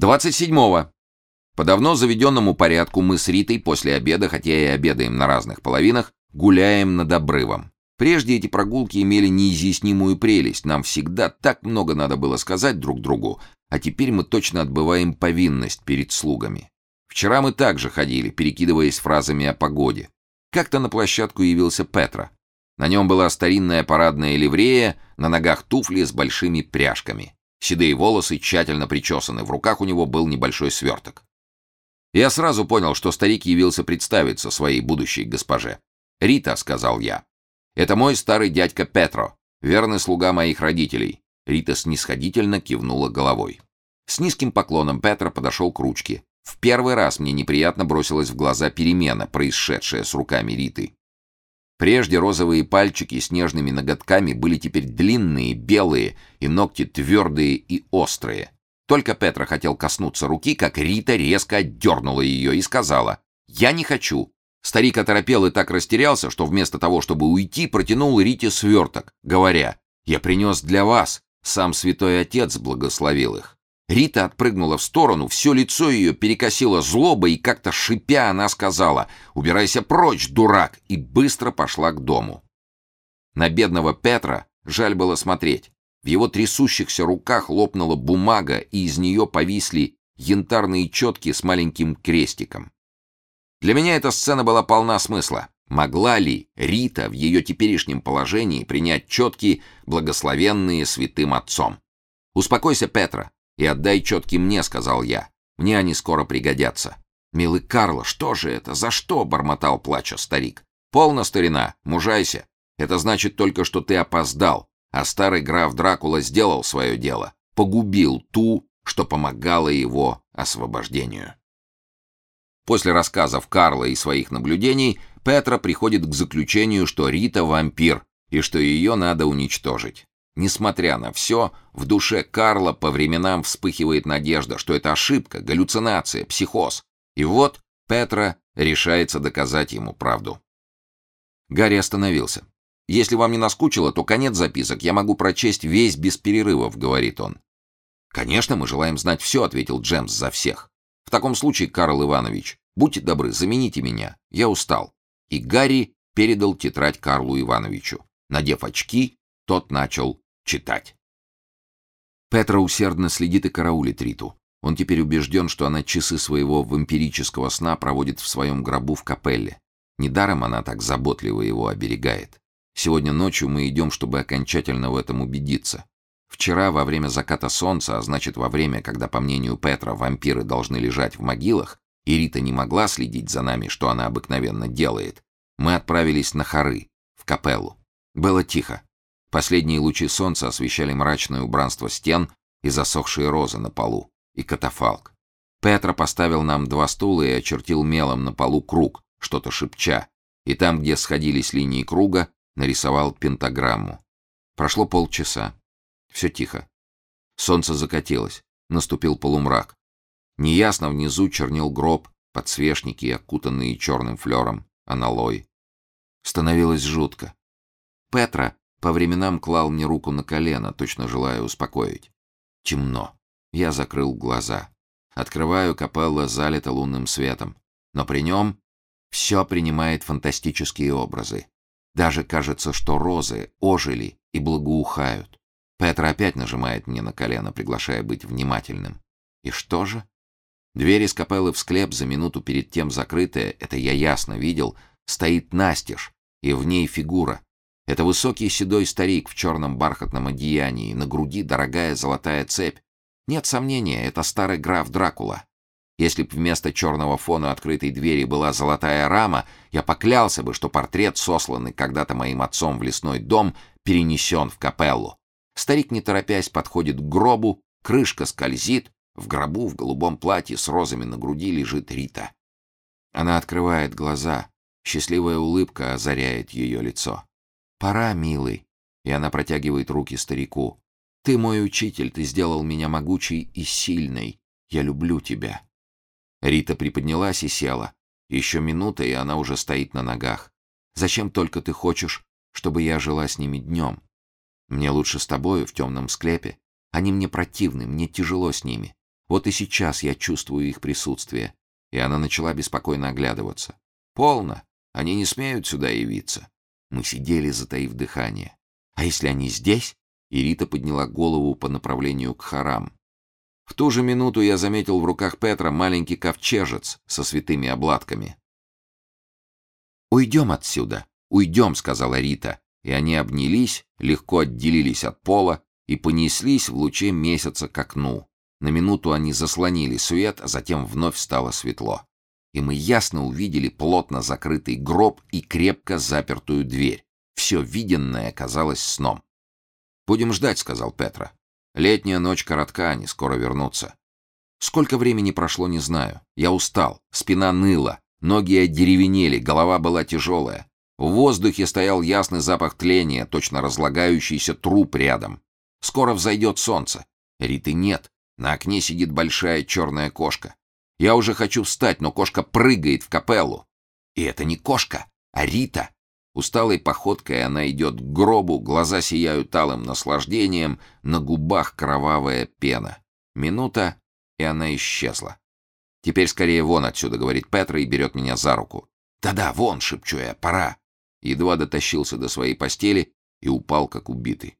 27-го. По давно заведенному порядку мы с Ритой после обеда, хотя и обедаем на разных половинах, гуляем над обрывом. Прежде эти прогулки имели неизъяснимую прелесть, нам всегда так много надо было сказать друг другу, а теперь мы точно отбываем повинность перед слугами. Вчера мы также ходили, перекидываясь фразами о погоде. Как-то на площадку явился Петра. На нем была старинная парадная ливрея, на ногах туфли с большими пряжками. Седые волосы тщательно причесаны, в руках у него был небольшой сверток. Я сразу понял, что старик явился представиться своей будущей госпоже. «Рита», — сказал я. «Это мой старый дядька Петро, верный слуга моих родителей». Рита снисходительно кивнула головой. С низким поклоном Петро подошел к ручке. В первый раз мне неприятно бросилась в глаза перемена, происшедшая с руками Риты. Прежде розовые пальчики с нежными ноготками были теперь длинные, белые, и ногти твердые и острые. Только Петра хотел коснуться руки, как Рита резко отдернула ее и сказала «Я не хочу». Старик оторопел и так растерялся, что вместо того, чтобы уйти, протянул Рите сверток, говоря «Я принес для вас, сам святой отец благословил их». Рита отпрыгнула в сторону, все лицо ее перекосило злоба, и как-то шипя она сказала «Убирайся прочь, дурак!» и быстро пошла к дому. На бедного Петра жаль было смотреть. В его трясущихся руках лопнула бумага, и из нее повисли янтарные четки с маленьким крестиком. Для меня эта сцена была полна смысла. Могла ли Рита в ее теперешнем положении принять четки, благословенные святым отцом? «Успокойся, Петра, и отдай четки мне», — сказал я. «Мне они скоро пригодятся». «Милый Карло, что же это? За что?» — бормотал плача старик. «Полно, старина, мужайся. Это значит только, что ты опоздал. А старый граф Дракула сделал свое дело, погубил ту, что помогала его освобождению. После рассказов Карла и своих наблюдений Петра приходит к заключению, что Рита вампир и что ее надо уничтожить. Несмотря на все, в душе Карла по временам вспыхивает надежда, что это ошибка, галлюцинация, психоз. И вот Петра решается доказать ему правду. Гарри остановился. Если вам не наскучило, то конец записок я могу прочесть весь без перерывов, говорит он. Конечно, мы желаем знать все, ответил Джемс за всех. В таком случае, Карл Иванович, будьте добры, замените меня. Я устал. И Гарри передал тетрадь Карлу Ивановичу. Надев очки, тот начал читать. Петра усердно следит и караулит Риту. Он теперь убежден, что она часы своего вампирического сна проводит в своем гробу в капелле. Недаром она так заботливо его оберегает. Сегодня ночью мы идем, чтобы окончательно в этом убедиться. Вчера, во время заката солнца, а значит во время, когда, по мнению Петра, вампиры должны лежать в могилах, и Рита не могла следить за нами, что она обыкновенно делает, мы отправились на хоры, в капеллу. Было тихо. Последние лучи солнца освещали мрачное убранство стен и засохшие розы на полу, и катафалк. Петра поставил нам два стула и очертил мелом на полу круг, что-то шепча, и там, где сходились линии круга, нарисовал пентаграмму. Прошло полчаса. Все тихо. Солнце закатилось. Наступил полумрак. Неясно внизу чернил гроб, подсвечники, окутанные черным флером, аналой. Становилось жутко. Петра по временам клал мне руку на колено, точно желая успокоить. Темно. Я закрыл глаза. Открываю, капелла залита лунным светом. Но при нем все принимает фантастические образы. Даже кажется, что розы ожили и благоухают. Петра опять нажимает мне на колено, приглашая быть внимательным. И что же? Дверь из капеллы в склеп за минуту перед тем закрытая, это я ясно видел, стоит настежь, и в ней фигура. Это высокий седой старик в черном бархатном одеянии, на груди дорогая золотая цепь. Нет сомнения, это старый граф Дракула. Если б вместо черного фона открытой двери была золотая рама, я поклялся бы, что портрет, сосланный когда-то моим отцом в лесной дом, перенесен в капеллу. Старик, не торопясь, подходит к гробу, крышка скользит, в гробу в голубом платье с розами на груди лежит Рита. Она открывает глаза, счастливая улыбка озаряет ее лицо. «Пора, милый», и она протягивает руки старику. «Ты мой учитель, ты сделал меня могучей и сильной. Я люблю тебя». Рита приподнялась и села. Еще минута, и она уже стоит на ногах. «Зачем только ты хочешь, чтобы я жила с ними днем? Мне лучше с тобою в темном склепе. Они мне противны, мне тяжело с ними. Вот и сейчас я чувствую их присутствие. И она начала беспокойно оглядываться. Полно. Они не смеют сюда явиться. Мы сидели, затаив дыхание. А если они здесь? И Рита подняла голову по направлению к хорам. В ту же минуту я заметил в руках Петра маленький ковчежец со святыми обладками. «Уйдем отсюда, уйдем», — сказала Рита, и они обнялись, легко отделились от пола и понеслись в луче месяца к окну. На минуту они заслонили свет, а затем вновь стало светло. И мы ясно увидели плотно закрытый гроб и крепко запертую дверь. Все виденное казалось сном. «Будем ждать», — сказал Петра. «Летняя ночь коротка, они скоро вернутся». Сколько времени прошло, не знаю. Я устал, спина ныла, Ноги одеревенели, голова была тяжелая. В воздухе стоял ясный запах тления, точно разлагающийся труп рядом. Скоро взойдет солнце. Риты нет. На окне сидит большая черная кошка. Я уже хочу встать, но кошка прыгает в капеллу. И это не кошка, а Рита. Усталой походкой она идет к гробу, глаза сияют алым наслаждением, на губах кровавая пена. Минута, и она исчезла. «Теперь скорее вон отсюда», — говорит Петра и берет меня за руку. «Да-да, вон», — шепчу я, — «пора». Едва дотащился до своей постели и упал, как убитый.